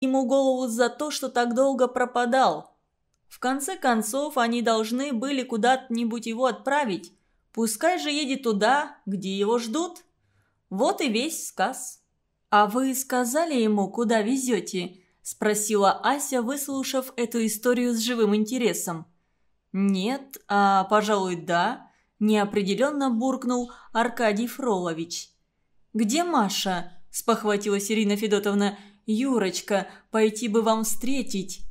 ему голову за то, что так долго пропадал. В конце концов, они должны были куда-нибудь его отправить. Пускай же едет туда, где его ждут. Вот и весь сказ. «А вы сказали ему, куда везете?» – спросила Ася, выслушав эту историю с живым интересом. «Нет, а, пожалуй, да», – неопределенно буркнул Аркадий Фролович. «Где Маша?» – спохватилась Ирина Федотовна. «Юрочка, пойти бы вам встретить».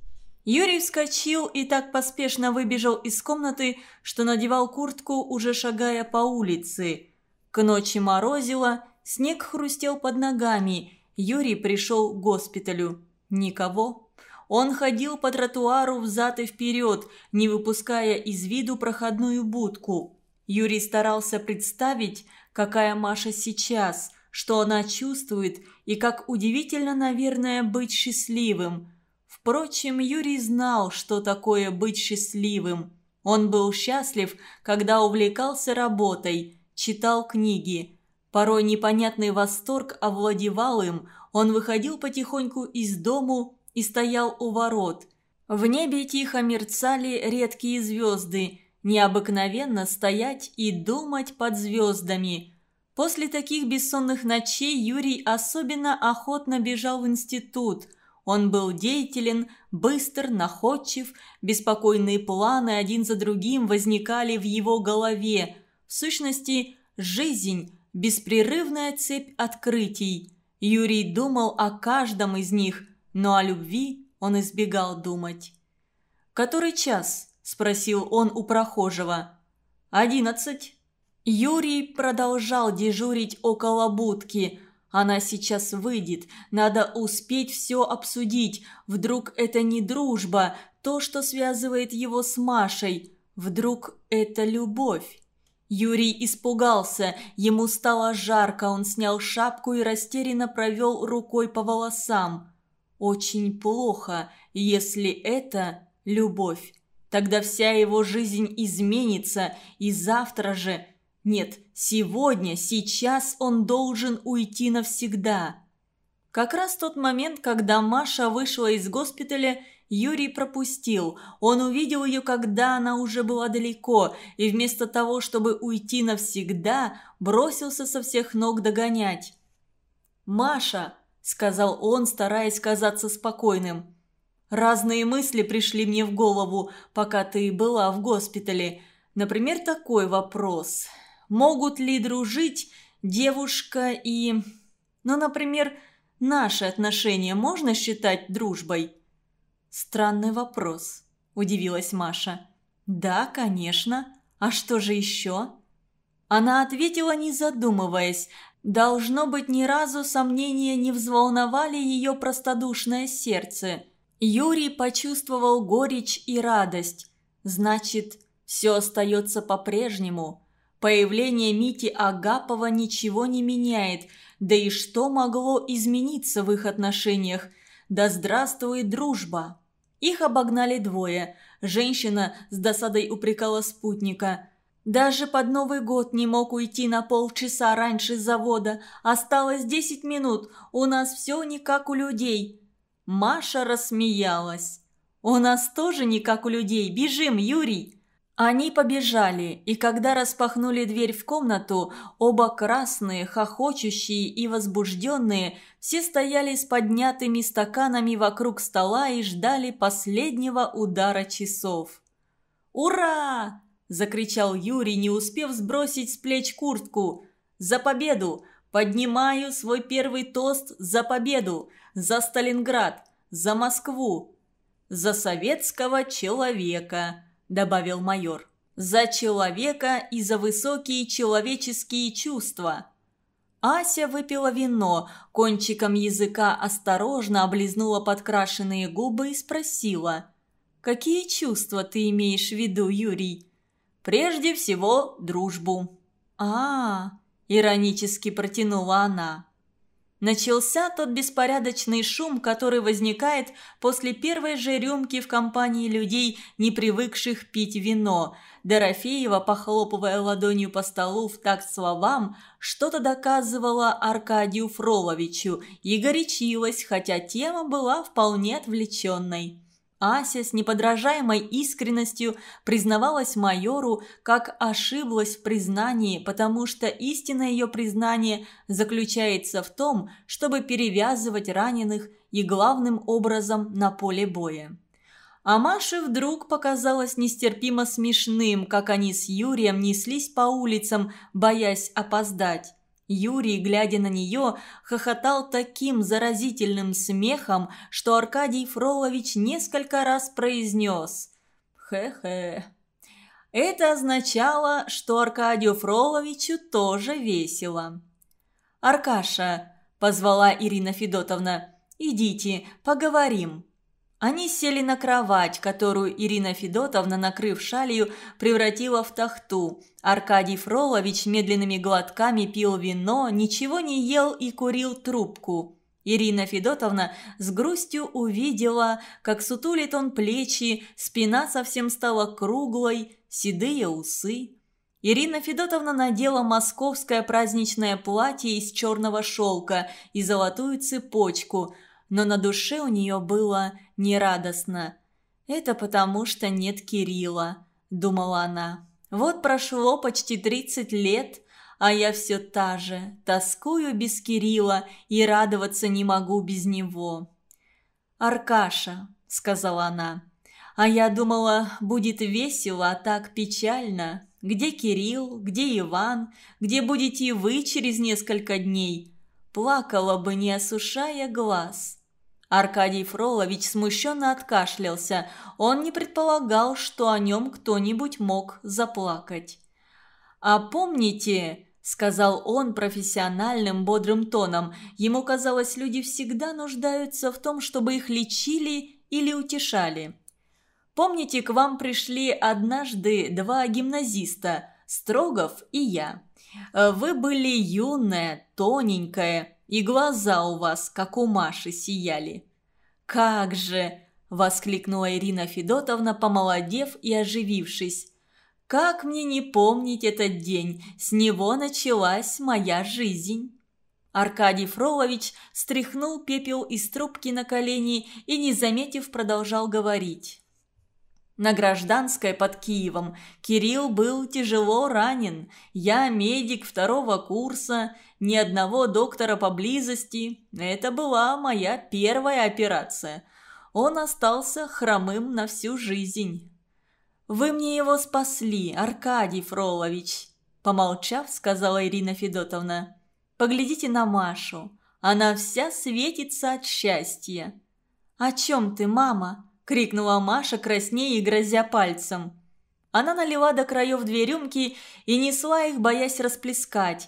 Юрий вскочил и так поспешно выбежал из комнаты, что надевал куртку, уже шагая по улице. К ночи морозило, снег хрустел под ногами. Юрий пришел к госпиталю. Никого. Он ходил по тротуару взад и вперед, не выпуская из виду проходную будку. Юрий старался представить, какая Маша сейчас, что она чувствует и как удивительно, наверное, быть счастливым. Впрочем, Юрий знал, что такое быть счастливым. Он был счастлив, когда увлекался работой, читал книги. Порой непонятный восторг овладевал им, он выходил потихоньку из дому и стоял у ворот. В небе тихо мерцали редкие звезды, необыкновенно стоять и думать под звездами. После таких бессонных ночей Юрий особенно охотно бежал в институт. Он был деятелен, быстр, находчив, беспокойные планы один за другим возникали в его голове. В сущности, жизнь – беспрерывная цепь открытий. Юрий думал о каждом из них, но о любви он избегал думать. «Который час?» – спросил он у прохожего. «Одиннадцать». Юрий продолжал дежурить около будки. Она сейчас выйдет, надо успеть все обсудить. Вдруг это не дружба, то, что связывает его с Машей. Вдруг это любовь. Юрий испугался, ему стало жарко, он снял шапку и растерянно провел рукой по волосам. Очень плохо, если это любовь. Тогда вся его жизнь изменится, и завтра же... Нет, сегодня, сейчас он должен уйти навсегда. Как раз тот момент, когда Маша вышла из госпиталя Юрий пропустил. Он увидел ее, когда она уже была далеко, и вместо того, чтобы уйти навсегда, бросился со всех ног догонять. «Маша», — сказал он, стараясь казаться спокойным, — «разные мысли пришли мне в голову, пока ты была в госпитале. Например, такой вопрос. Могут ли дружить девушка и... Ну, например, наши отношения можно считать дружбой?» «Странный вопрос», – удивилась Маша. «Да, конечно. А что же еще?» Она ответила, не задумываясь. Должно быть, ни разу сомнения не взволновали ее простодушное сердце. Юрий почувствовал горечь и радость. Значит, все остается по-прежнему. Появление Мити Агапова ничего не меняет. Да и что могло измениться в их отношениях? Да здравствует дружба! Их обогнали двое. Женщина с досадой упрекала спутника. «Даже под Новый год не мог уйти на полчаса раньше завода. Осталось десять минут. У нас все не как у людей». Маша рассмеялась. «У нас тоже не как у людей. Бежим, Юрий!» Они побежали, и когда распахнули дверь в комнату, оба красные, хохочущие и возбужденные, все стояли с поднятыми стаканами вокруг стола и ждали последнего удара часов. «Ура!» – закричал Юрий, не успев сбросить с плеч куртку. «За победу! Поднимаю свой первый тост за победу! За Сталинград! За Москву! За советского человека!» Добавил майор. «За человека и за высокие человеческие чувства». Ася выпила вино, кончиком языка осторожно облизнула подкрашенные губы и спросила. «Какие чувства ты имеешь в виду, Юрий?» «Прежде всего, дружбу». «А-а-а!» – иронически протянула она. Начался тот беспорядочный шум, который возникает после первой же рюмки в компании людей, не привыкших пить вино. Дорофеева, похлопывая ладонью по столу в такт словам, что-то доказывала Аркадию Фроловичу и горячилась, хотя тема была вполне отвлеченной. Ася с неподражаемой искренностью признавалась майору, как ошиблась в признании, потому что истинное ее признание заключается в том, чтобы перевязывать раненых и главным образом на поле боя. А Маше вдруг показалось нестерпимо смешным, как они с Юрием неслись по улицам, боясь опоздать. Юрий, глядя на нее, хохотал таким заразительным смехом, что Аркадий Фролович несколько раз произнес «Хе-хе». Это означало, что Аркадию Фроловичу тоже весело. «Аркаша», – позвала Ирина Федотовна, – «идите, поговорим». Они сели на кровать, которую Ирина Федотовна, накрыв шалью, превратила в тахту. Аркадий Фролович медленными глотками пил вино, ничего не ел и курил трубку. Ирина Федотовна с грустью увидела, как сутулит он плечи, спина совсем стала круглой, седые усы. Ирина Федотовна надела московское праздничное платье из черного шелка и золотую цепочку – но на душе у нее было нерадостно. «Это потому, что нет Кирилла», – думала она. «Вот прошло почти тридцать лет, а я все та же, тоскую без Кирилла и радоваться не могу без него». «Аркаша», – сказала она, – «а я думала, будет весело, а так печально. Где Кирилл, где Иван, где будете вы через несколько дней?» Плакала бы, не осушая глаз. Аркадий Фролович смущенно откашлялся. Он не предполагал, что о нем кто-нибудь мог заплакать. «А помните...» – сказал он профессиональным бодрым тоном. Ему казалось, люди всегда нуждаются в том, чтобы их лечили или утешали. «Помните, к вам пришли однажды два гимназиста – Строгов и я. Вы были юная, тоненькая, и глаза у вас, как у Маши, сияли». «Как же!» – воскликнула Ирина Федотовна, помолодев и оживившись. «Как мне не помнить этот день? С него началась моя жизнь!» Аркадий Фролович стряхнул пепел из трубки на колени и, не заметив, продолжал говорить. На гражданской под Киевом Кирилл был тяжело ранен. Я медик второго курса, ни одного доктора поблизости. Это была моя первая операция. Он остался хромым на всю жизнь. «Вы мне его спасли, Аркадий Фролович», – помолчав, сказала Ирина Федотовна. «Поглядите на Машу. Она вся светится от счастья». «О чем ты, мама?» крикнула Маша, краснея и грозя пальцем. Она налила до краев две рюмки и несла их, боясь расплескать.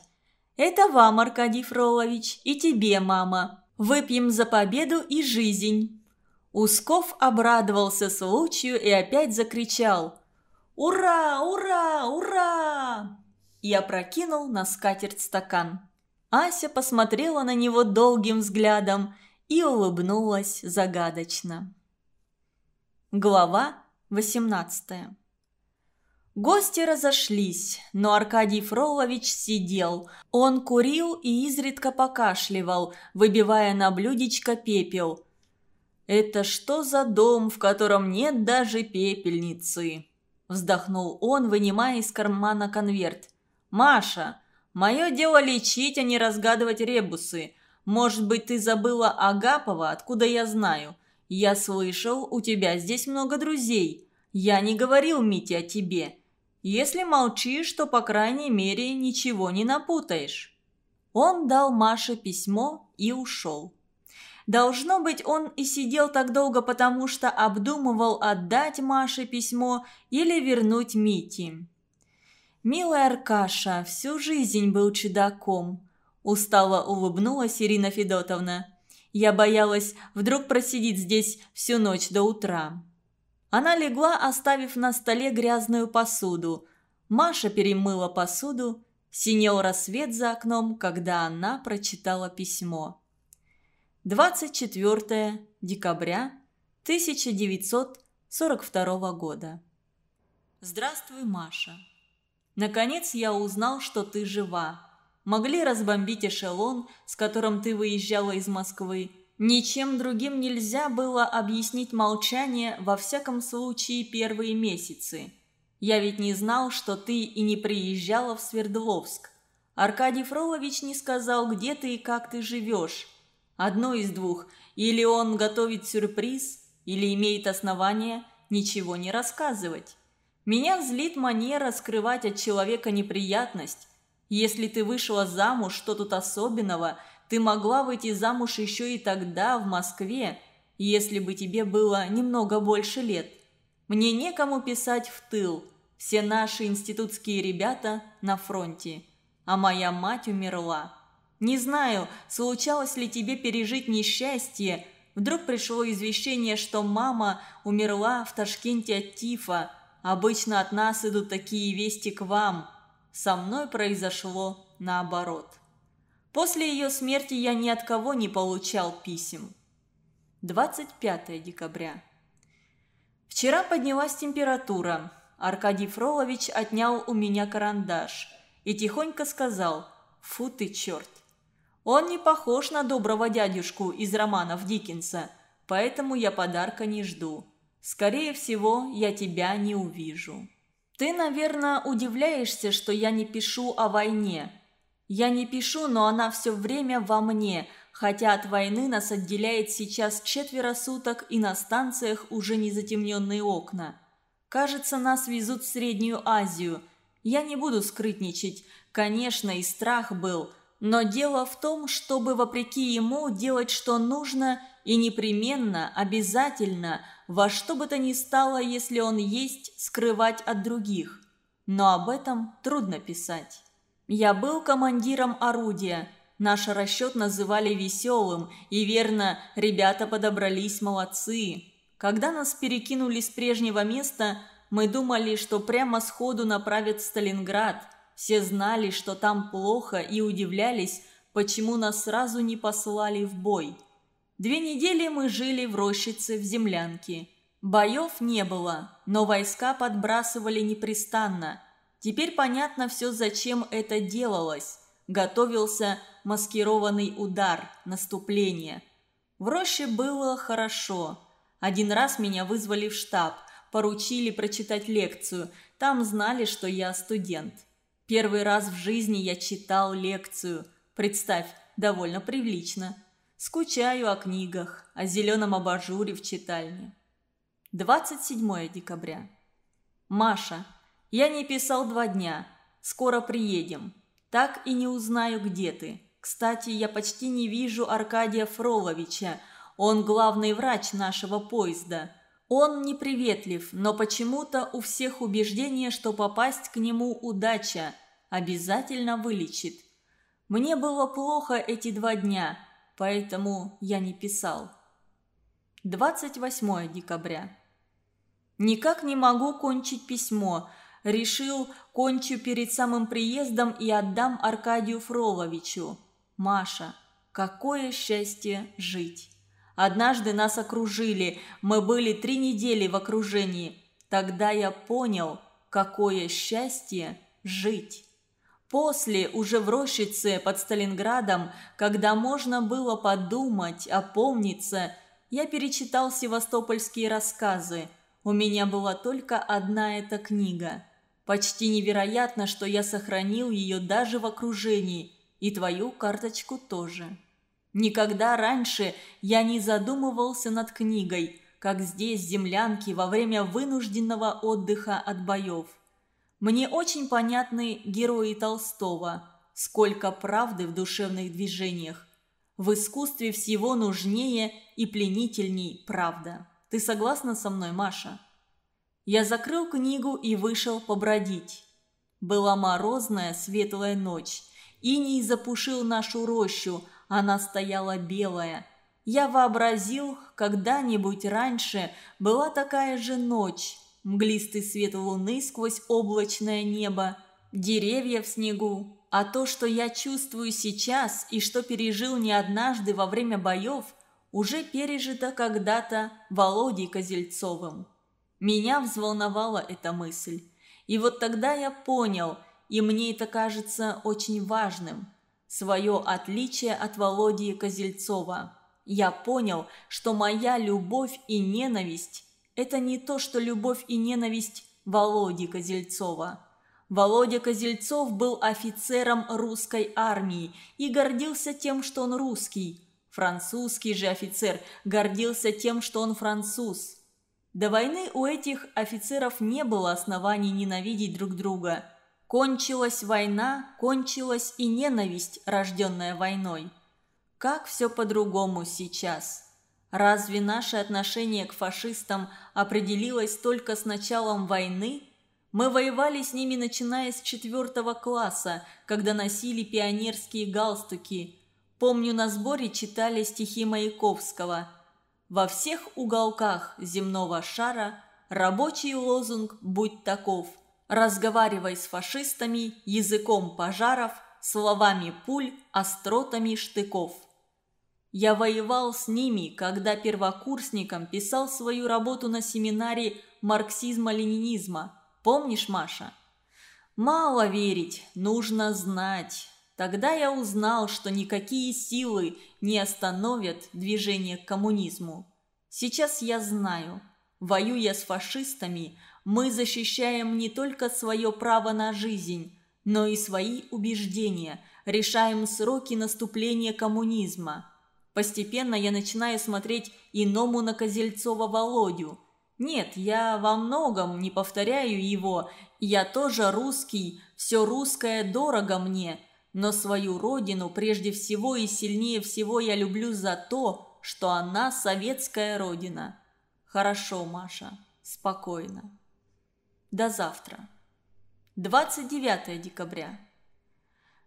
«Это вам, Аркадий Фролович, и тебе, мама. Выпьем за победу и жизнь». Усков обрадовался случаю и опять закричал «Ура! Ура! Ура!» и опрокинул на скатерть стакан. Ася посмотрела на него долгим взглядом и улыбнулась загадочно. Глава 18 Гости разошлись, но Аркадий Фролович сидел. Он курил и изредка покашливал, выбивая на блюдечко пепел. «Это что за дом, в котором нет даже пепельницы?» Вздохнул он, вынимая из кармана конверт. «Маша, мое дело лечить, а не разгадывать ребусы. Может быть, ты забыла Агапова, откуда я знаю?» «Я слышал, у тебя здесь много друзей. Я не говорил Мите о тебе. Если молчишь, то, по крайней мере, ничего не напутаешь». Он дал Маше письмо и ушел. Должно быть, он и сидел так долго, потому что обдумывал отдать Маше письмо или вернуть Мите. «Милая Аркаша всю жизнь был чудаком», – устало улыбнулась Ирина Федотовна. Я боялась вдруг просидеть здесь всю ночь до утра. Она легла, оставив на столе грязную посуду. Маша перемыла посуду. Синел рассвет за окном, когда она прочитала письмо. 24 декабря 1942 года. Здравствуй, Маша. Наконец я узнал, что ты жива. Могли разбомбить эшелон, с которым ты выезжала из Москвы. Ничем другим нельзя было объяснить молчание, во всяком случае, первые месяцы. Я ведь не знал, что ты и не приезжала в Свердловск. Аркадий Фролович не сказал, где ты и как ты живешь. Одно из двух. Или он готовит сюрприз, или имеет основания ничего не рассказывать. Меня злит манера скрывать от человека неприятность. Если ты вышла замуж, что тут особенного? Ты могла выйти замуж еще и тогда, в Москве, если бы тебе было немного больше лет. Мне некому писать в тыл. Все наши институтские ребята на фронте. А моя мать умерла. Не знаю, случалось ли тебе пережить несчастье. Вдруг пришло извещение, что мама умерла в Ташкенте от тифа. Обычно от нас идут такие вести к вам. Со мной произошло наоборот. После ее смерти я ни от кого не получал писем. 25 декабря. Вчера поднялась температура. Аркадий Фролович отнял у меня карандаш и тихонько сказал «Фу ты, черт!». Он не похож на доброго дядюшку из романов Диккенса, поэтому я подарка не жду. Скорее всего, я тебя не увижу. Ты, наверное, удивляешься, что я не пишу о войне. Я не пишу, но она все время во мне, хотя от войны нас отделяет сейчас четверо суток и на станциях уже не затемненные окна. Кажется, нас везут в Среднюю Азию. Я не буду скрытничать. Конечно, и страх был – но дело в том, чтобы вопреки ему делать, что нужно, и непременно, обязательно, во что бы то ни стало, если он есть, скрывать от других. Но об этом трудно писать. Я был командиром орудия. Наш расчет называли веселым, и верно, ребята подобрались молодцы. Когда нас перекинули с прежнего места, мы думали, что прямо сходу направят в Сталинград – все знали, что там плохо, и удивлялись, почему нас сразу не послали в бой. Две недели мы жили в рощице в землянке. Боев не было, но войска подбрасывали непрестанно. Теперь понятно все, зачем это делалось. Готовился маскированный удар, наступление. В роще было хорошо. Один раз меня вызвали в штаб, поручили прочитать лекцию. Там знали, что я студент. Первый раз в жизни я читал лекцию. Представь, довольно прилично. Скучаю о книгах, о зеленом абажуре в читальне. 27 декабря. Маша, я не писал два дня. Скоро приедем. Так и не узнаю, где ты. Кстати, я почти не вижу Аркадия Фроловича. Он главный врач нашего поезда. Он неприветлив, но почему-то у всех убеждение, что попасть к нему удача, обязательно вылечит. Мне было плохо эти два дня, поэтому я не писал. 28 декабря. Никак не могу кончить письмо. Решил, кончу перед самым приездом и отдам Аркадию Фроловичу. Маша, какое счастье жить! Однажды нас окружили, мы были три недели в окружении. Тогда я понял, какое счастье жить. После, уже в рощице под Сталинградом, когда можно было подумать, опомниться, я перечитал севастопольские рассказы. У меня была только одна эта книга. Почти невероятно, что я сохранил ее даже в окружении, и твою карточку тоже. Никогда раньше я не задумывался над книгой, как здесь, в землянке, во время вынужденного отдыха от боев. Мне очень понятны герои Толстого, сколько правды в душевных движениях. В искусстве всего нужнее и пленительней правда. Ты согласна со мной, Маша? Я закрыл книгу и вышел побродить. Была морозная светлая ночь. Иней запушил нашу рощу, она стояла белая. Я вообразил, когда-нибудь раньше была такая же ночь. Мглистый свет луны сквозь облачное небо, деревья в снегу, а то, что я чувствую сейчас и что пережил не однажды во время боев, уже пережито когда-то Володей Козельцовым. Меня взволновала эта мысль. И вот тогда я понял, и мне это кажется очень важным, свое отличие от Володи Козельцова. Я понял, что моя любовь и ненависть – это не то, что любовь и ненависть Володи Козельцова. Володя Козельцов был офицером русской армии и гордился тем, что он русский. Французский же офицер гордился тем, что он француз. До войны у этих офицеров не было оснований ненавидеть друг друга. Кончилась война, кончилась и ненависть, рожденная войной. Как все по-другому сейчас? Разве наше отношение к фашистам определилось только с началом войны – мы воевали с ними, начиная с четвертого класса, когда носили пионерские галстуки. Помню, на сборе читали стихи Маяковского. «Во всех уголках земного шара рабочий лозунг «Будь таков». Разговаривай с фашистами языком пожаров, словами пуль, остротами штыков. Я воевал с ними, когда первокурсником писал свою работу на семинаре марксизма-ленинизма – Помнишь, Маша? Мало верить, нужно знать. Тогда я узнал, что никакие силы не остановят движение к коммунизму. Сейчас я знаю, воюя с фашистами, мы защищаем не только свое право на жизнь, но и свои убеждения, решаем сроки наступления коммунизма. Постепенно я начинаю смотреть иному на Козельцова Володю – нет, я во многом не повторяю его, я тоже русский, все русское дорого мне, но свою родину прежде всего и сильнее всего я люблю за то, что она советская родина. Хорошо, Маша, спокойно. До завтра. 29 декабря.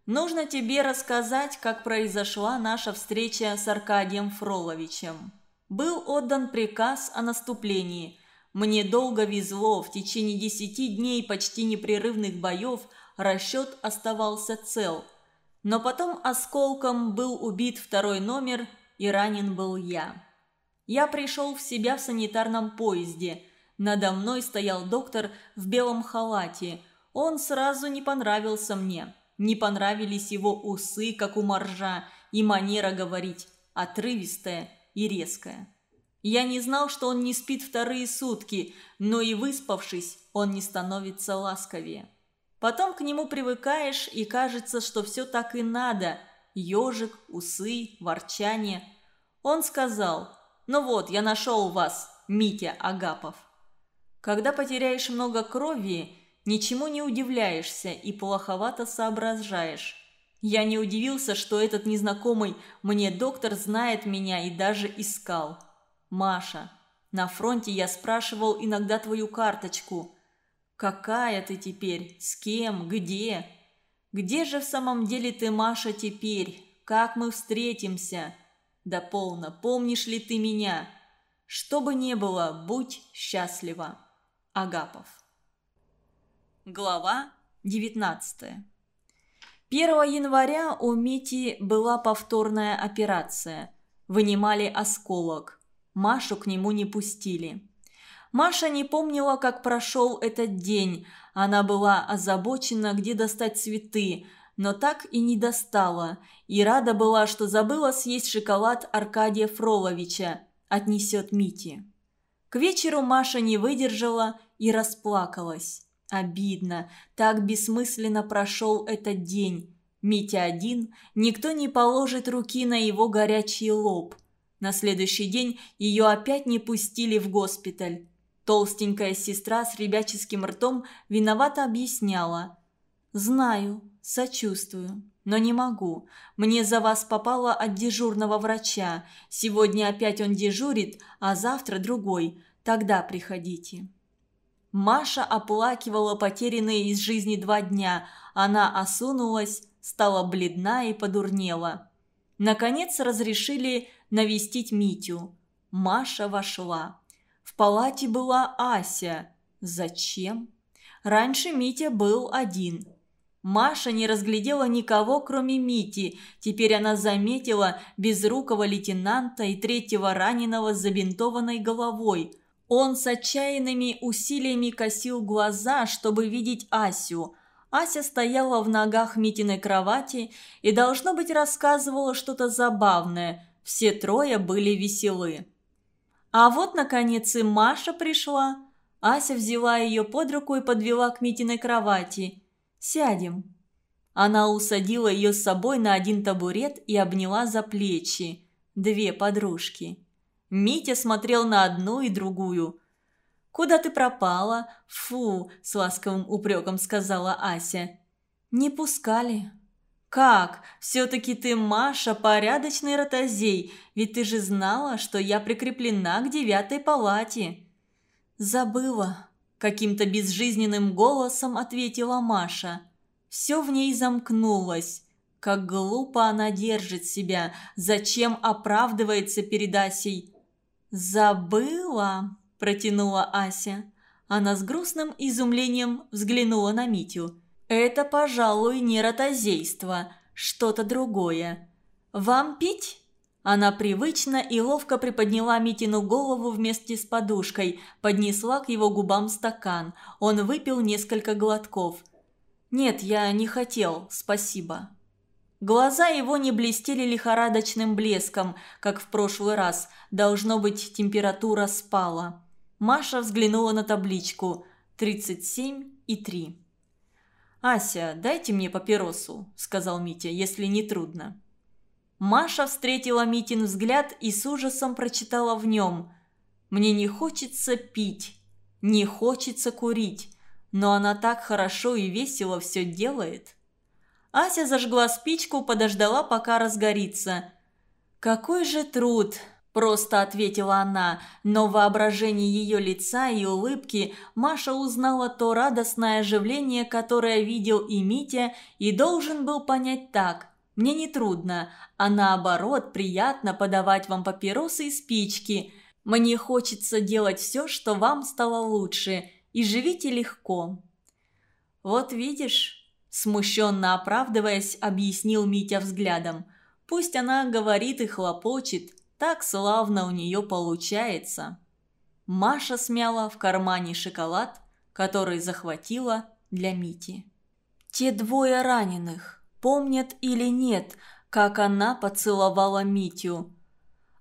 Нужно тебе рассказать, как произошла наша встреча с Аркадием Фроловичем. Был отдан приказ о наступлении – мне долго везло, в течение десяти дней почти непрерывных боев расчет оставался цел. Но потом осколком был убит второй номер и ранен был я. Я пришел в себя в санитарном поезде. Надо мной стоял доктор в белом халате. Он сразу не понравился мне. Не понравились его усы, как у моржа, и манера говорить, отрывистая и резкая. Я не знал, что он не спит вторые сутки, но и выспавшись, он не становится ласковее. Потом к нему привыкаешь, и кажется, что все так и надо. Ежик, усы, ворчание. Он сказал, «Ну вот, я нашел вас, Митя Агапов». Когда потеряешь много крови, ничему не удивляешься и плоховато соображаешь. Я не удивился, что этот незнакомый мне доктор знает меня и даже искал. Маша, на фронте я спрашивал иногда твою карточку. Какая ты теперь? С кем? Где? Где же в самом деле ты, Маша, теперь? Как мы встретимся? Да полно, помнишь ли ты меня? Что бы ни было, будь счастлива. Агапов. Глава 19 1 января у Мити была повторная операция. Вынимали осколок. Машу к нему не пустили. Маша не помнила, как прошел этот день. Она была озабочена, где достать цветы, но так и не достала. И рада была, что забыла съесть шоколад Аркадия Фроловича. Отнесет Мити. К вечеру Маша не выдержала и расплакалась. Обидно, так бессмысленно прошел этот день. Митя один, никто не положит руки на его горячий лоб – на следующий день ее опять не пустили в госпиталь. Толстенькая сестра с ребяческим ртом виновато объясняла. «Знаю, сочувствую, но не могу. Мне за вас попало от дежурного врача. Сегодня опять он дежурит, а завтра другой. Тогда приходите». Маша оплакивала потерянные из жизни два дня. Она осунулась, стала бледна и подурнела. Наконец разрешили навестить Митю. Маша вошла. В палате была Ася. Зачем? Раньше Митя был один. Маша не разглядела никого, кроме Мити. Теперь она заметила безрукого лейтенанта и третьего раненого с забинтованной головой. Он с отчаянными усилиями косил глаза, чтобы видеть Асю. Ася стояла в ногах Митиной кровати и, должно быть, рассказывала что-то забавное. Все трое были веселы. А вот, наконец, и Маша пришла. Ася взяла ее под руку и подвела к Митиной кровати. «Сядем». Она усадила ее с собой на один табурет и обняла за плечи. Две подружки. Митя смотрел на одну и другую. «Куда ты пропала?» «Фу!» – с ласковым упреком сказала Ася. «Не пускали». «Как? Все-таки ты, Маша, порядочный ротозей, ведь ты же знала, что я прикреплена к девятой палате». «Забыла», Каким-то безжизненным голосом ответила Маша. Все в ней замкнулось. Как глупо она держит себя, зачем оправдывается перед Асей. «Забыла», – протянула Ася. Она с грустным изумлением взглянула на Митю. «Это, пожалуй, не ротозейство, что-то другое. Вам пить?» Она привычно и ловко приподняла Митину голову вместе с подушкой, поднесла к его губам стакан. Он выпил несколько глотков. «Нет, я не хотел, спасибо». Глаза его не блестели лихорадочным блеском, как в прошлый раз. Должно быть, температура спала. Маша взглянула на табличку. 37 и 3. «Ася, дайте мне папиросу», – сказал Митя, – «если не трудно». Маша встретила Митин взгляд и с ужасом прочитала в нем «Мне не хочется пить, не хочется курить, но она так хорошо и весело все делает». Ася зажгла спичку, подождала, пока разгорится. «Какой же труд!» – просто ответила она, но в воображении ее лица и улыбки Маша узнала то радостное оживление, которое видел и Митя, и должен был понять так – мне не трудно, а наоборот приятно подавать вам папиросы и спички. Мне хочется делать все, что вам стало лучше, и живите легко». «Вот видишь», – смущенно оправдываясь, объяснил Митя взглядом, «пусть она говорит и хлопочет, так славно у нее получается». Маша смяла в кармане шоколад, который захватила для Мити. «Те двое раненых», помнят или нет, как она поцеловала Митю.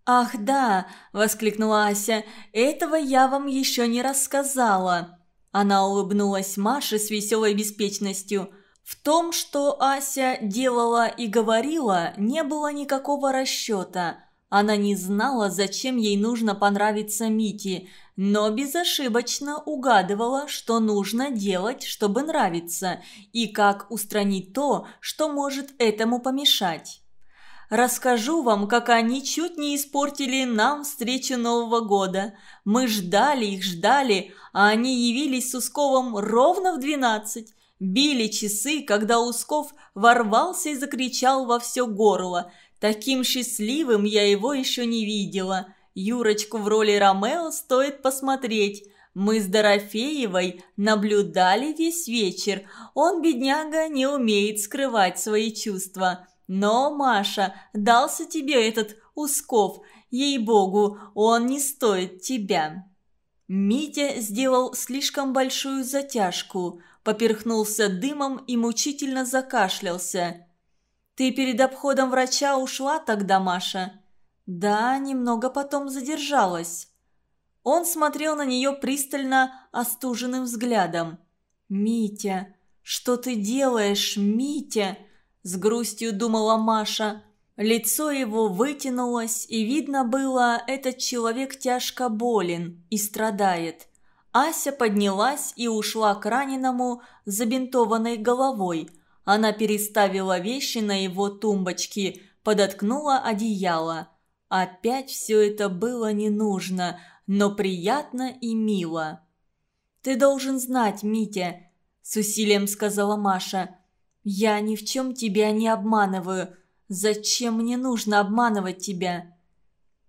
«Ах, да!» – воскликнула Ася. «Этого я вам еще не рассказала». Она улыбнулась Маше с веселой беспечностью. В том, что Ася делала и говорила, не было никакого расчета. Она не знала, зачем ей нужно понравиться Мите, но безошибочно угадывала, что нужно делать, чтобы нравиться, и как устранить то, что может этому помешать. Расскажу вам, как они чуть не испортили нам встречу Нового года. Мы ждали их, ждали, а они явились с Усковым ровно в двенадцать. Били часы, когда Усков ворвался и закричал во все горло. Таким счастливым я его еще не видела. Юрочку в роли Ромео стоит посмотреть. Мы с Дорофеевой наблюдали весь вечер. Он, бедняга, не умеет скрывать свои чувства. Но, Маша, дался тебе этот Усков. Ей-богу, он не стоит тебя». Митя сделал слишком большую затяжку, поперхнулся дымом и мучительно закашлялся. «Ты перед обходом врача ушла тогда, Маша?» Да, немного потом задержалась. Он смотрел на нее пристально остуженным взглядом. «Митя, что ты делаешь, Митя?» С грустью думала Маша. Лицо его вытянулось, и видно было, этот человек тяжко болен и страдает. Ася поднялась и ушла к раненому забинтованной головой. Она переставила вещи на его тумбочке, подоткнула одеяло. Опять все это было не нужно, но приятно и мило. «Ты должен знать, Митя», – с усилием сказала Маша. «Я ни в чем тебя не обманываю. Зачем мне нужно обманывать тебя?»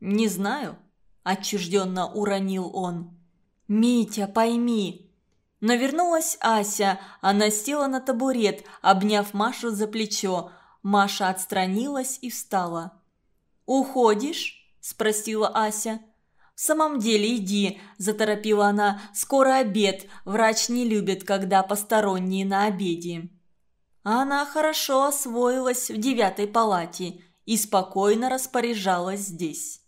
«Не знаю», – отчужденно уронил он. «Митя, пойми». Но вернулась Ася. Она села на табурет, обняв Машу за плечо. Маша отстранилась и встала. «Уходишь?» – спросила Ася. «В самом деле иди», – заторопила она. «Скоро обед. Врач не любит, когда посторонние на обеде». Она хорошо освоилась в девятой палате и спокойно распоряжалась здесь.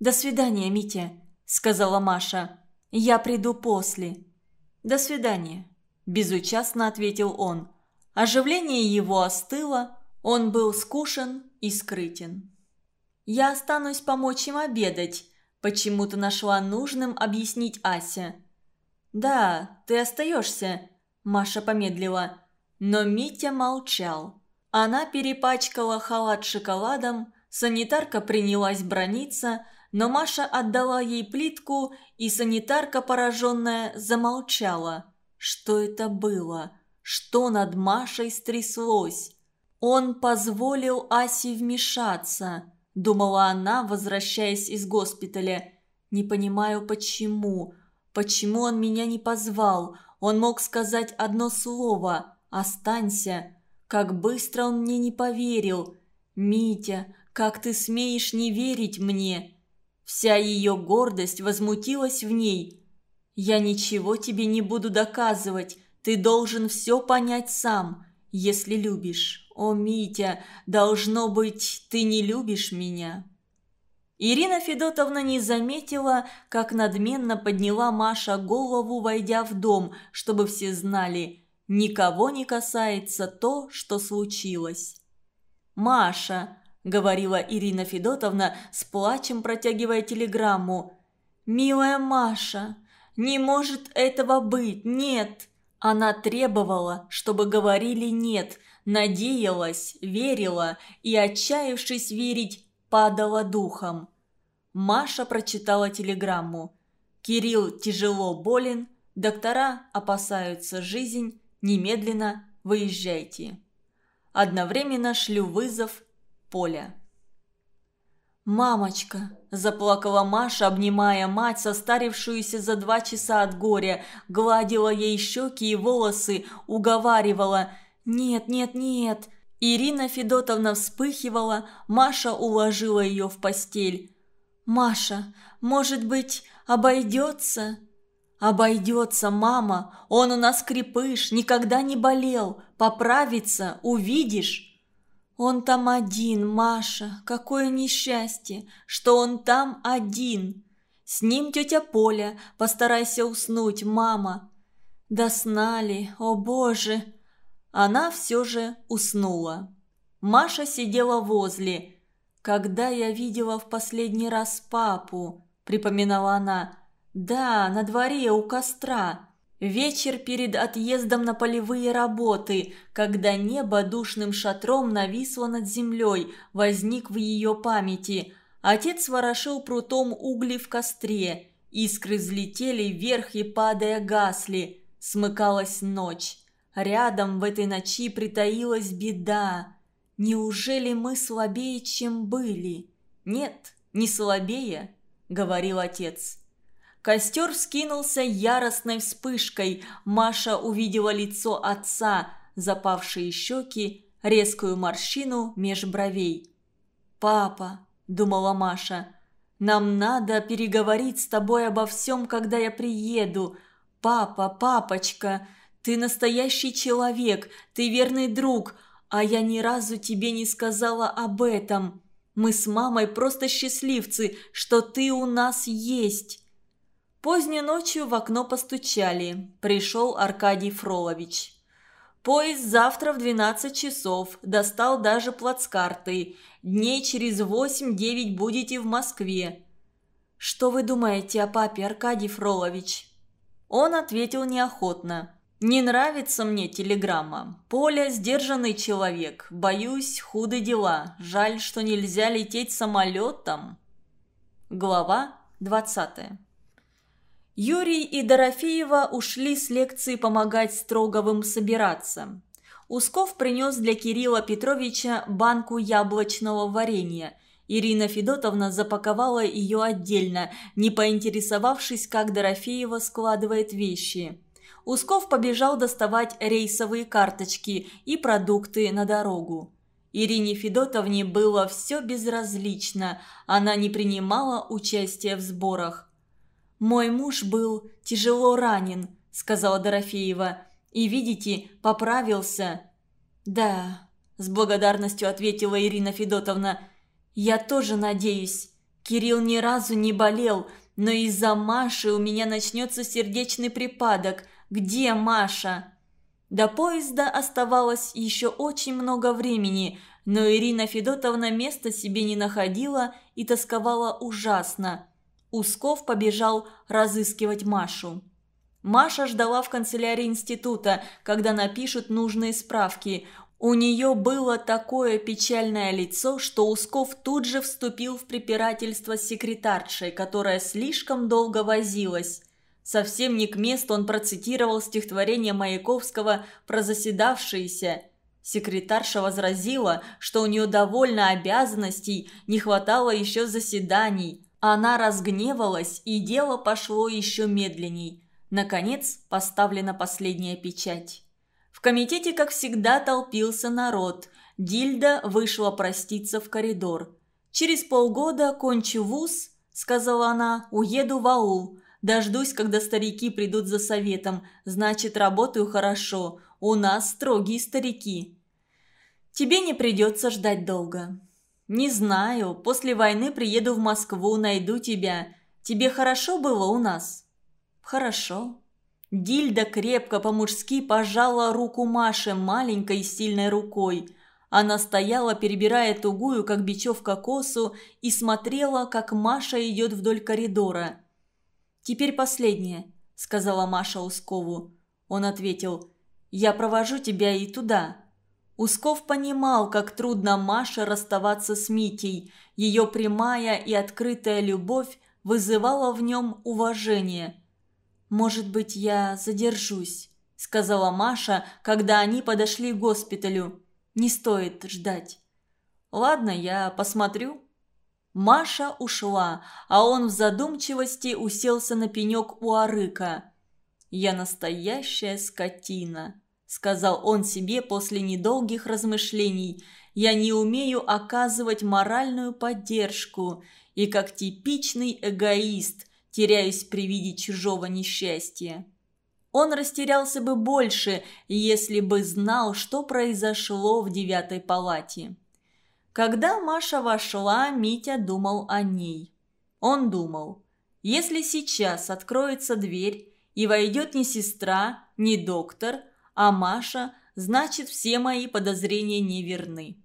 «До свидания, Митя», – сказала Маша. «Я приду после». «До свидания», – безучастно ответил он. Оживление его остыло, он был скушен и скрытен. «Я останусь помочь им обедать», – почему-то нашла нужным объяснить Ася. «Да, ты остаешься», – Маша помедлила. Но Митя молчал. Она перепачкала халат шоколадом, санитарка принялась брониться, но Маша отдала ей плитку, и санитарка, пораженная, замолчала. Что это было? Что над Машей стряслось? Он позволил Асе вмешаться, думала она, возвращаясь из госпиталя. Не понимаю, почему. Почему он меня не позвал? Он мог сказать одно слово «Останься». Как быстро он мне не поверил. «Митя, как ты смеешь не верить мне?» Вся ее гордость возмутилась в ней. «Я ничего тебе не буду доказывать. Ты должен все понять сам, если любишь. О, Митя, должно быть, ты не любишь меня». Ирина Федотовна не заметила, как надменно подняла Маша голову, войдя в дом, чтобы все знали – Никого не касается то, что случилось. «Маша», – говорила Ирина Федотовна, с плачем протягивая телеграмму. «Милая Маша, не может этого быть, нет!» Она требовала, чтобы говорили «нет», надеялась, верила и, отчаявшись верить, падала духом. Маша прочитала телеграмму. Кирилл тяжело болен, доктора опасаются жизнь, Немедленно выезжайте. Одновременно шлю вызов Поля. «Мамочка!» – заплакала Маша, обнимая мать, состарившуюся за два часа от горя, гладила ей щеки и волосы, уговаривала «Нет, нет, нет!» Ирина Федотовна вспыхивала, Маша уложила ее в постель. «Маша, может быть, обойдется?» «Обойдется, мама, он у нас крепыш, никогда не болел, поправится, увидишь». «Он там один, Маша, какое несчастье, что он там один. С ним тетя Поля, постарайся уснуть, мама». «Да сна ли, о боже!» Она все же уснула. Маша сидела возле. «Когда я видела в последний раз папу», — припоминала она, — да, на дворе у костра. Вечер перед отъездом на полевые работы, когда небо душным шатром нависло над землей, возник в ее памяти. Отец ворошил прутом угли в костре. Искры взлетели вверх и, падая, гасли. Смыкалась ночь. Рядом в этой ночи притаилась беда. Неужели мы слабее, чем были? Нет, не слабее, говорил отец. Костер вскинулся яростной вспышкой. Маша увидела лицо отца, запавшие щеки, резкую морщину меж бровей. «Папа», — думала Маша, — «нам надо переговорить с тобой обо всем, когда я приеду. Папа, папочка, ты настоящий человек, ты верный друг, а я ни разу тебе не сказала об этом. Мы с мамой просто счастливцы, что ты у нас есть». Поздней ночью в окно постучали. Пришел Аркадий Фролович. «Поезд завтра в 12 часов. Достал даже плацкарты. Дней через 8-9 будете в Москве». «Что вы думаете о папе, Аркадий Фролович?» Он ответил неохотно. «Не нравится мне телеграмма. Поля – сдержанный человек. Боюсь, худые дела. Жаль, что нельзя лететь самолетом». Глава двадцатая. Юрий и Дорофеева ушли с лекции помогать Строговым собираться. Усков принес для Кирилла Петровича банку яблочного варенья. Ирина Федотовна запаковала ее отдельно, не поинтересовавшись, как Дорофеева складывает вещи. Усков побежал доставать рейсовые карточки и продукты на дорогу. Ирине Федотовне было все безразлично, она не принимала участия в сборах. «Мой муж был тяжело ранен», – сказала Дорофеева, – «и, видите, поправился». «Да», – с благодарностью ответила Ирина Федотовна, – «я тоже надеюсь. Кирилл ни разу не болел, но из-за Маши у меня начнется сердечный припадок. Где Маша?» До поезда оставалось еще очень много времени, но Ирина Федотовна места себе не находила и тосковала ужасно. Усков побежал разыскивать Машу. Маша ждала в канцелярии института, когда напишут нужные справки. У нее было такое печальное лицо, что Усков тут же вступил в препирательство с секретаршей, которая слишком долго возилась. Совсем не к месту он процитировал стихотворение Маяковского про заседавшиеся. Секретарша возразила, что у нее довольно обязанностей, не хватало еще заседаний. Она разгневалась, и дело пошло еще медленней. Наконец поставлена последняя печать. В комитете, как всегда, толпился народ. Дильда вышла проститься в коридор. «Через полгода кончу вуз», — сказала она, — «уеду в аул. Дождусь, когда старики придут за советом. Значит, работаю хорошо. У нас строгие старики. Тебе не придется ждать долго. Не знаю. После войны приеду в Москву, найду тебя. Тебе хорошо было у нас? Хорошо. Дильда крепко по-мужски пожала руку Маше маленькой сильной рукой. Она стояла, перебирая тугую, как бечевка, косу, и смотрела, как Маша идет вдоль коридора. «Теперь последнее», — сказала Маша Ускову. Он ответил, «Я провожу тебя и туда». Усков понимал, как трудно Маше расставаться с Митей. Ее прямая и открытая любовь вызывала в нем уважение. «Может быть, я задержусь», — сказала Маша, когда они подошли к госпиталю. «Не стоит ждать». «Ладно, я посмотрю», Маша ушла, а он в задумчивости уселся на пенек у арыка. «Я настоящая скотина», — сказал он себе после недолгих размышлений. «Я не умею оказывать моральную поддержку и, как типичный эгоист, теряюсь при виде чужого несчастья». Он растерялся бы больше, если бы знал, что произошло в девятой палате. Когда Маша вошла, Митя думал о ней. Он думал, если сейчас откроется дверь и войдет не сестра, не доктор, а Маша, значит все мои подозрения неверны.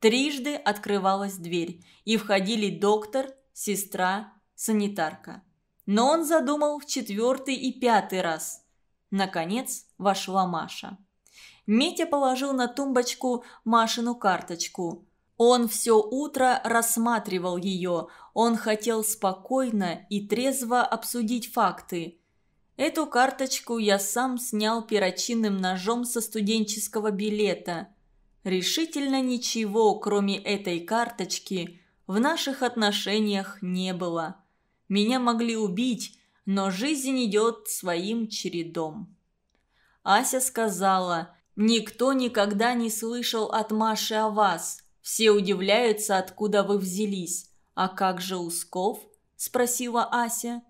Трижды открывалась дверь, и входили доктор, сестра, санитарка. Но он задумал в четвертый и пятый раз. Наконец вошла Маша. Митя положил на тумбочку Машину карточку. Он все утро рассматривал ее, он хотел спокойно и трезво обсудить факты. Эту карточку я сам снял перочинным ножом со студенческого билета. Решительно ничего, кроме этой карточки, в наших отношениях не было. Меня могли убить, но жизнь идет своим чередом. Ася сказала, «Никто никогда не слышал от Маши о вас». Все удивляются, откуда вы взялись. А как же Усков?» – спросила Ася.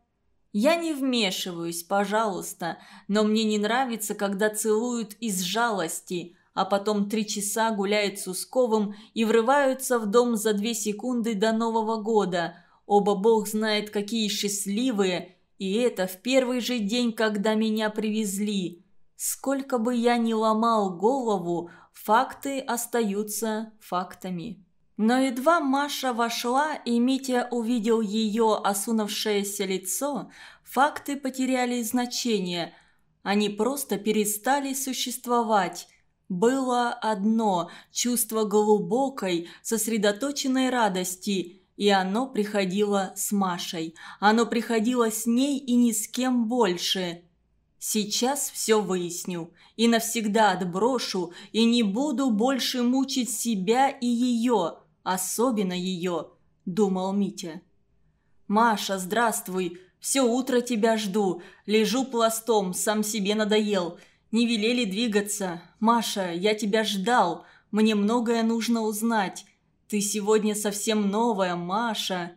«Я не вмешиваюсь, пожалуйста, но мне не нравится, когда целуют из жалости, а потом три часа гуляют с Усковым и врываются в дом за две секунды до Нового года. Оба бог знает, какие счастливые, и это в первый же день, когда меня привезли. Сколько бы я ни ломал голову, факты остаются фактами. Но едва Маша вошла, и Митя увидел ее осунувшееся лицо, факты потеряли значение. Они просто перестали существовать. Было одно – чувство глубокой, сосредоточенной радости, и оно приходило с Машей. Оно приходило с ней и ни с кем больше – Сейчас все выясню и навсегда отброшу, и не буду больше мучить себя и ее, особенно ее», – думал Митя. «Маша, здравствуй. Все утро тебя жду, лежу пластом, сам себе надоел. Не велели двигаться. Маша, я тебя ждал, мне многое нужно узнать. Ты сегодня совсем новая, Маша».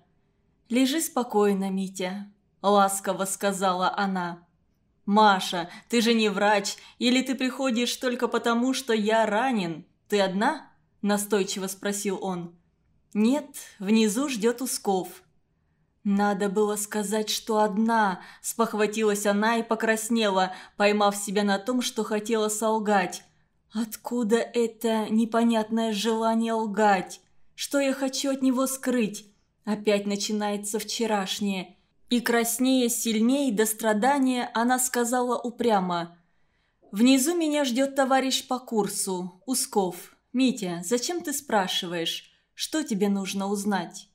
«Лежи спокойно, Митя», – ласково сказала она. «Маша, ты же не врач, или ты приходишь только потому, что я ранен? Ты одна?» – настойчиво спросил он. «Нет, внизу ждет Усков». «Надо было сказать, что одна», – спохватилась она и покраснела, поймав себя на том, что хотела солгать. «Откуда это непонятное желание лгать? Что я хочу от него скрыть? Опять начинается вчерашнее. И краснее сильнее до страдания она сказала упрямо. «Внизу меня ждет товарищ по курсу, Усков. Митя, зачем ты спрашиваешь? Что тебе нужно узнать?»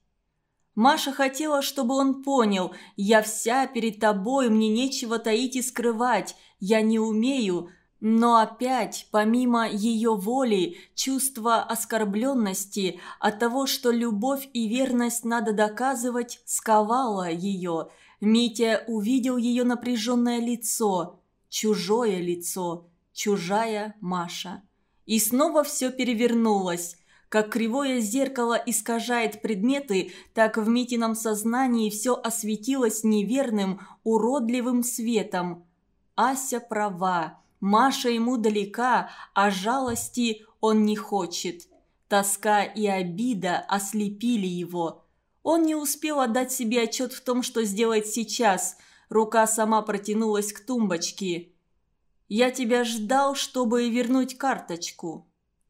Маша хотела, чтобы он понял, я вся перед тобой, мне нечего таить и скрывать, я не умею, но опять, помимо ее воли, чувство оскорбленности от того, что любовь и верность надо доказывать, сковало ее. Митя увидел ее напряженное лицо, чужое лицо, чужая Маша. И снова все перевернулось. Как кривое зеркало искажает предметы, так в Митином сознании все осветилось неверным, уродливым светом. Ася права. Маша ему далека, а жалости он не хочет. Тоска и обида ослепили его. Он не успел отдать себе отчет в том, что сделает сейчас. Рука сама протянулась к тумбочке. «Я тебя ждал, чтобы вернуть карточку».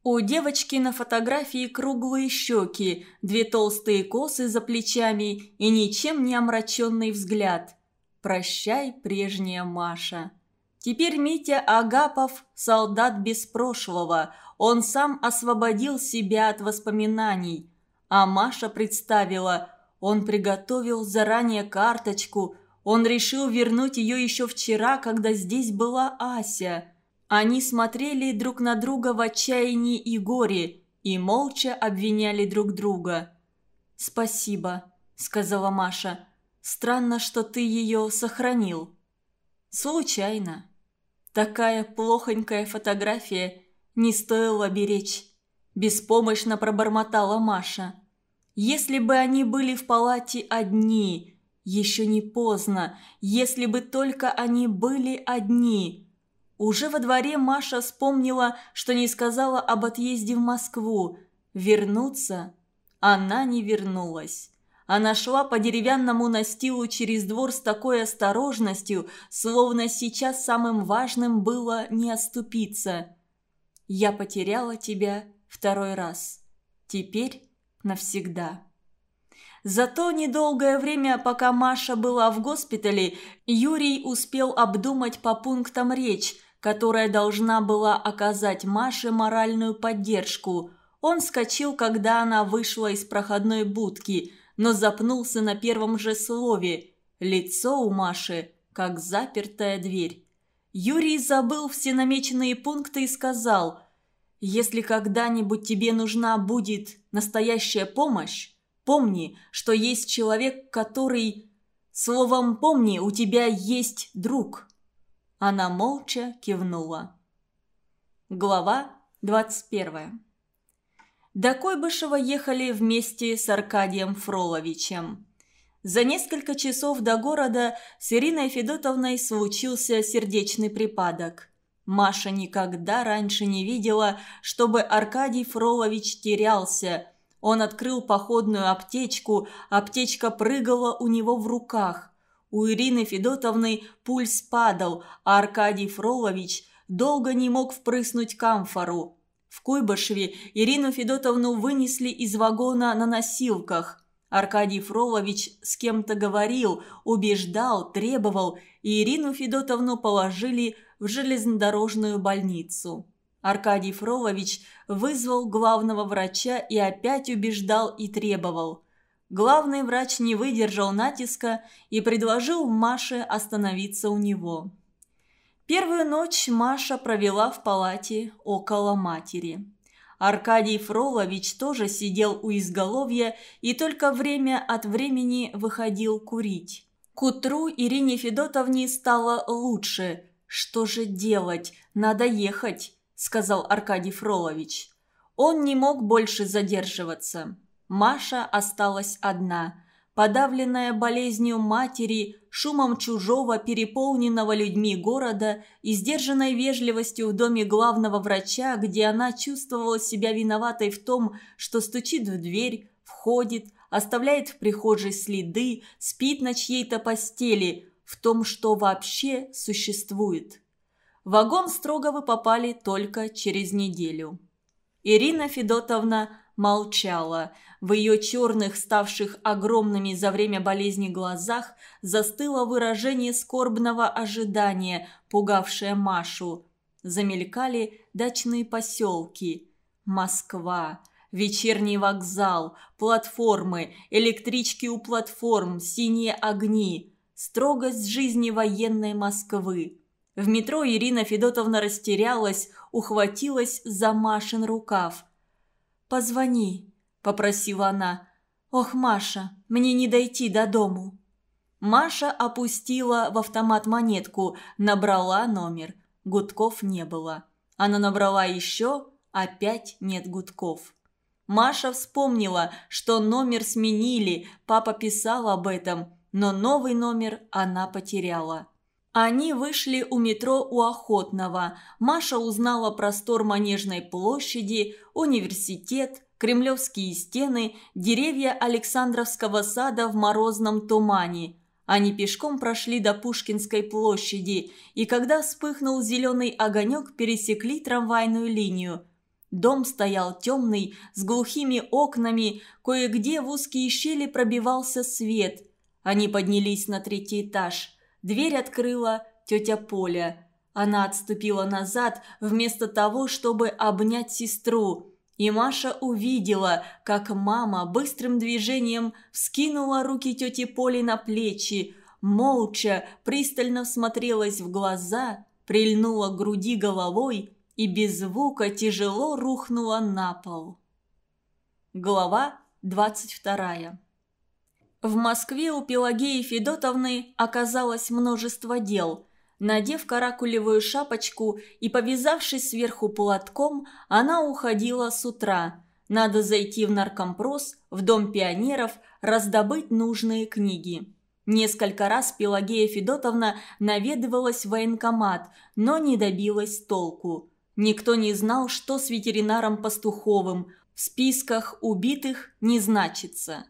У девочки на фотографии круглые щеки, две толстые косы за плечами и ничем не омраченный взгляд. «Прощай, прежняя Маша». Теперь Митя Агапов – солдат без прошлого. Он сам освободил себя от воспоминаний. А Маша представила, он приготовил заранее карточку. Он решил вернуть ее еще вчера, когда здесь была Ася. Они смотрели друг на друга в отчаянии и горе и молча обвиняли друг друга. «Спасибо», – сказала Маша. «Странно, что ты ее сохранил». «Случайно». Такая плохонькая фотография не стоило беречь. Беспомощно пробормотала Маша. Если бы они были в палате одни, еще не поздно, если бы только они были одни. Уже во дворе Маша вспомнила, что не сказала об отъезде в Москву. Вернуться? Она не вернулась. Она шла по деревянному настилу через двор с такой осторожностью, словно сейчас самым важным было не оступиться. «Я потеряла тебя второй раз. Теперь навсегда». Зато недолгое время, пока Маша была в госпитале, Юрий успел обдумать по пунктам речь, которая должна была оказать Маше моральную поддержку. Он вскочил, когда она вышла из проходной будки – но запнулся на первом же слове. Лицо у Маши, как запертая дверь. Юрий забыл все намеченные пункты и сказал, «Если когда-нибудь тебе нужна будет настоящая помощь, помни, что есть человек, который... Словом, помни, у тебя есть друг». Она молча кивнула. Глава двадцать первая. До Койбышева ехали вместе с Аркадием Фроловичем. За несколько часов до города с Ириной Федотовной случился сердечный припадок. Маша никогда раньше не видела, чтобы Аркадий Фролович терялся. Он открыл походную аптечку, аптечка прыгала у него в руках. У Ирины Федотовны пульс падал, а Аркадий Фролович долго не мог впрыснуть камфору. В Куйбышеве Ирину Федотовну вынесли из вагона на носилках. Аркадий Фролович с кем-то говорил, убеждал, требовал, и Ирину Федотовну положили в железнодорожную больницу. Аркадий Фролович вызвал главного врача и опять убеждал и требовал. Главный врач не выдержал натиска и предложил Маше остановиться у него. Первую ночь Маша провела в палате около матери. Аркадий Фролович тоже сидел у изголовья и только время от времени выходил курить. К утру Ирине Федотовне стало лучше. «Что же делать? Надо ехать», – сказал Аркадий Фролович. Он не мог больше задерживаться. Маша осталась одна. Подавленная болезнью матери, шумом чужого, переполненного людьми города и сдержанной вежливостью в доме главного врача, где она чувствовала себя виноватой в том, что стучит в дверь, входит, оставляет в прихожей следы, спит на чьей-то постели, в том, что вообще существует. Вагон Строговы попали только через неделю. Ирина Федотовна молчала. В ее черных, ставших огромными за время болезни глазах, застыло выражение скорбного ожидания, пугавшее Машу. Замелькали дачные поселки. Москва. Вечерний вокзал, платформы, электрички у платформ, синие огни. Строгость жизни военной Москвы. В метро Ирина Федотовна растерялась, ухватилась за Машин рукав. «Позвони», – попросила она. «Ох, Маша, мне не дойти до дому». Маша опустила в автомат монетку, набрала номер. Гудков не было. Она набрала еще, опять нет гудков. Маша вспомнила, что номер сменили, папа писал об этом, но новый номер она потеряла. Они вышли у метро у Охотного. Маша узнала простор Манежной площади, университет, кремлевские стены, деревья Александровского сада в морозном тумане. Они пешком прошли до Пушкинской площади, и когда вспыхнул зеленый огонек, пересекли трамвайную линию. Дом стоял темный, с глухими окнами, кое-где в узкие щели пробивался свет. Они поднялись на третий этаж – Дверь открыла тетя Поля. Она отступила назад, вместо того, чтобы обнять сестру. И Маша увидела, как мама быстрым движением вскинула руки тети Поли на плечи, молча, пристально всмотрелась в глаза, прильнула к груди головой и без звука тяжело рухнула на пол. Глава двадцать вторая в Москве у Пелагеи Федотовны оказалось множество дел. Надев каракулевую шапочку и повязавшись сверху платком, она уходила с утра. Надо зайти в наркомпрос, в Дом пионеров, раздобыть нужные книги. Несколько раз Пелагея Федотовна наведывалась в военкомат, но не добилась толку. Никто не знал, что с ветеринаром Пастуховым. В списках убитых не значится.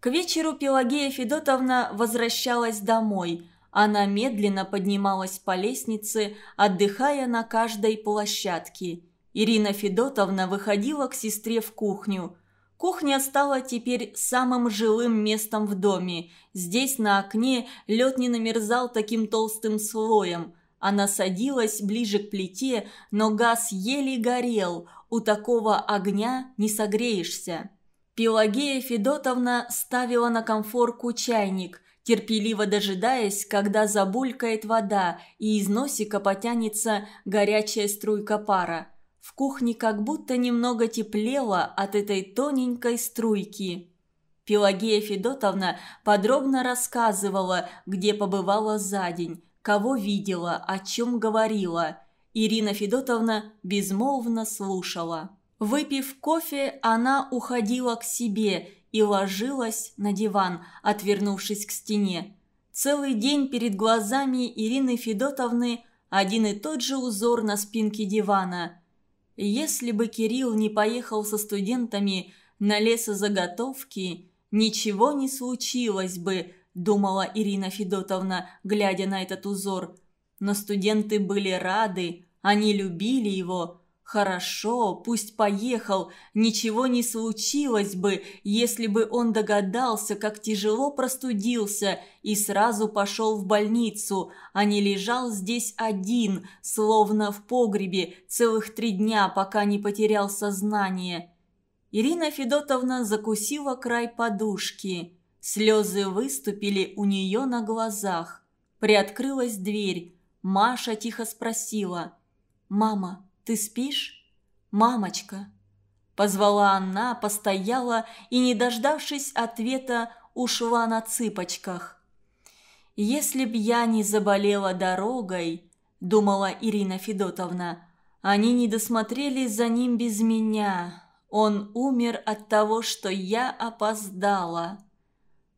К вечеру Пелагея Федотовна возвращалась домой. Она медленно поднималась по лестнице, отдыхая на каждой площадке. Ирина Федотовна выходила к сестре в кухню. Кухня стала теперь самым жилым местом в доме. Здесь на окне лед не намерзал таким толстым слоем. Она садилась ближе к плите, но газ еле горел. У такого огня не согреешься. Пелагея Федотовна ставила на конфорку чайник, терпеливо дожидаясь, когда забулькает вода и из носика потянется горячая струйка пара. В кухне как будто немного теплело от этой тоненькой струйки. Пелагея Федотовна подробно рассказывала, где побывала за день, кого видела, о чем говорила. Ирина Федотовна безмолвно слушала. Выпив кофе, она уходила к себе и ложилась на диван, отвернувшись к стене. Целый день перед глазами Ирины Федотовны один и тот же узор на спинке дивана. Если бы Кирилл не поехал со студентами на лесозаготовки, ничего не случилось бы, думала Ирина Федотовна, глядя на этот узор. Но студенты были рады, они любили его – Хорошо, пусть поехал, ничего не случилось бы, если бы он догадался, как тяжело простудился и сразу пошел в больницу, а не лежал здесь один, словно в погребе, целых три дня, пока не потерял сознание. Ирина Федотовна закусила край подушки. Слезы выступили у нее на глазах. Приоткрылась дверь. Маша тихо спросила. «Мама, ты спишь? Мамочка!» Позвала она, постояла и, не дождавшись ответа, ушла на цыпочках. Если б я не заболела дорогой, думала Ирина Федотовна, они не досмотрели за ним без меня. Он умер от того, что я опоздала.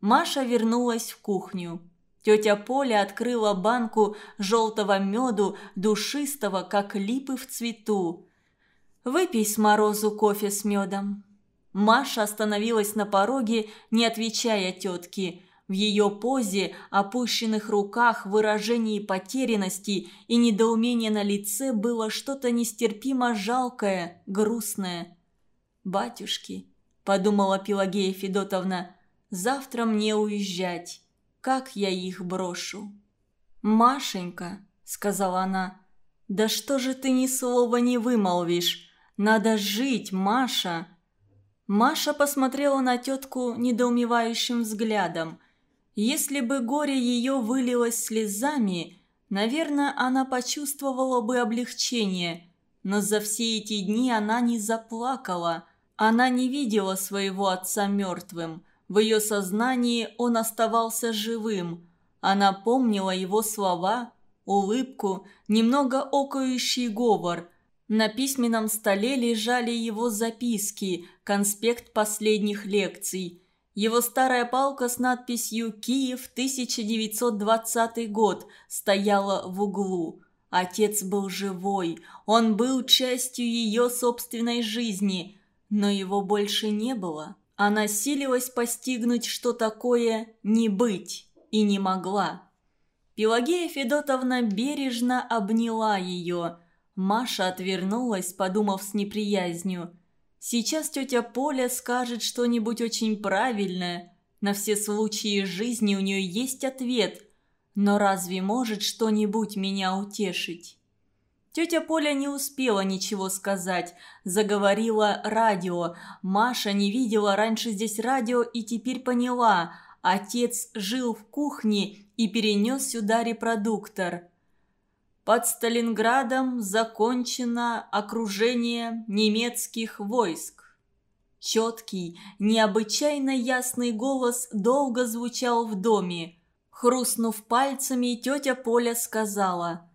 Маша вернулась в кухню. Тетя Поля открыла банку желтого меду, душистого, как липы в цвету. «Выпей с морозу кофе с медом». Маша остановилась на пороге, не отвечая тетке. В ее позе, опущенных руках, выражении потерянности и недоумения на лице было что-то нестерпимо жалкое, грустное. «Батюшки», – подумала Пелагея Федотовна, – «завтра мне уезжать. Как я их брошу?» «Машенька», – сказала она, – «да что же ты ни слова не вымолвишь? Надо жить, Маша!» Маша посмотрела на тетку недоумевающим взглядом. Если бы горе ее вылилось слезами, наверное, она почувствовала бы облегчение. Но за все эти дни она не заплакала. Она не видела своего отца мертвым. В ее сознании он оставался живым. Она помнила его слова, улыбку, немного окающий говор – на письменном столе лежали его записки, конспект последних лекций. Его старая палка с надписью «Киев, 1920 год» стояла в углу. Отец был живой, он был частью ее собственной жизни, но его больше не было. Она силилась постигнуть, что такое «не быть» и не могла. Пелагея Федотовна бережно обняла ее – Маша отвернулась, подумав с неприязнью. Сейчас тетя Поля скажет что-нибудь очень правильное. На все случаи жизни у нее есть ответ. Но разве может что-нибудь меня утешить? Тетя Поля не успела ничего сказать. Заговорила радио. Маша не видела раньше здесь радио и теперь поняла. Отец жил в кухне и перенес сюда репродуктор. Под Сталинградом закончено окружение немецких войск. Четкий, необычайно ясный голос долго звучал в доме. Хрустнув пальцами, тетя Поля сказала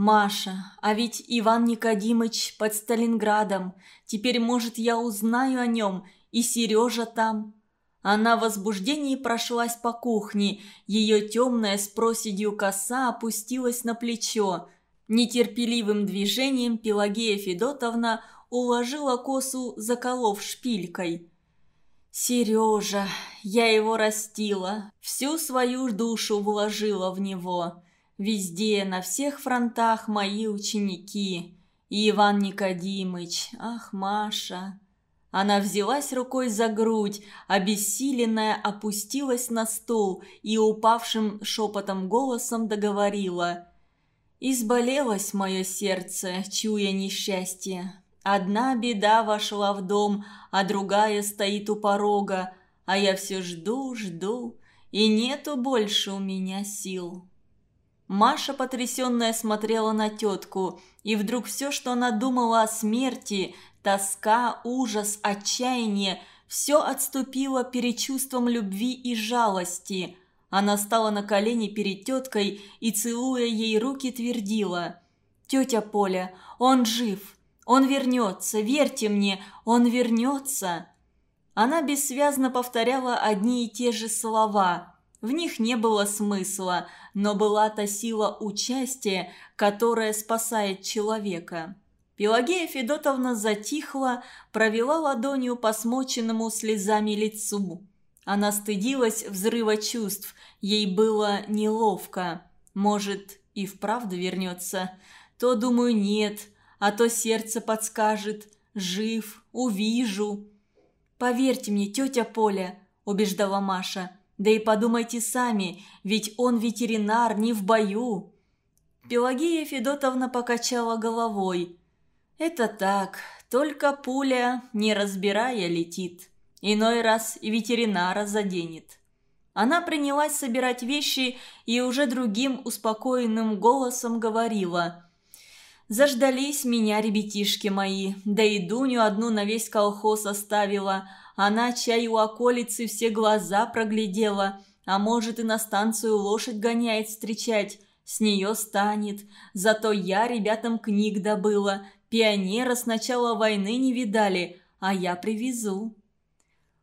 «Маша, а ведь Иван Никодимыч под Сталинградом. Теперь, может, я узнаю о нем, и Сережа там». Она в возбуждении прошлась по кухне, ее темная с проседью коса опустилась на плечо. Нетерпеливым движением Пелагея Федотовна уложила косу, заколов шпилькой. «Сережа, я его растила, всю свою душу вложила в него. Везде, на всех фронтах мои ученики. И Иван Никодимыч, ах, Маша!» Она взялась рукой за грудь, обессиленная опустилась на стул и упавшим шепотом голосом договорила. «Изболелось мое сердце, чуя несчастье. Одна беда вошла в дом, а другая стоит у порога, а я все жду, жду, и нету больше у меня сил». Маша, потрясенная, смотрела на тетку, и вдруг все, что она думала о смерти, тоска, ужас, отчаяние, все отступило перед чувством любви и жалости. Она стала на колени перед теткой и, целуя ей руки, твердила. «Тетя Поля, он жив, он вернется, верьте мне, он вернется». Она бессвязно повторяла одни и те же слова – в них не было смысла, но была та сила участия, которая спасает человека. Пелагея Федотовна затихла, провела ладонью по смоченному слезами лицу. Она стыдилась взрыва чувств, ей было неловко. Может, и вправду вернется. То, думаю, нет, а то сердце подскажет. Жив, увижу. «Поверьте мне, тетя Поля», – убеждала Маша – да и подумайте сами, ведь он ветеринар не в бою». Пелагея Федотовна покачала головой. «Это так, только пуля, не разбирая, летит. Иной раз и ветеринара заденет». Она принялась собирать вещи и уже другим успокоенным голосом говорила. «Заждались меня ребятишки мои, да и Дуню одну на весь колхоз оставила, она чай у околицы все глаза проглядела, А может и на станцию лошадь гоняет встречать. С нее станет. Зато я ребятам книг добыла. Пионера с начала войны не видали, а я привезу.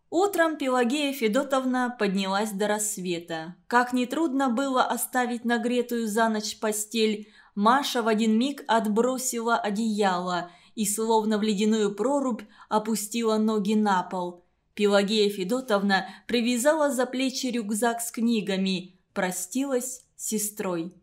Утром Пелагея Федотовна поднялась до рассвета. Как нетрудно было оставить нагретую за ночь постель, Маша в один миг отбросила одеяло и, словно в ледяную прорубь, опустила ноги на пол. Пелагея Федотовна привязала за плечи рюкзак с книгами, простилась с сестрой.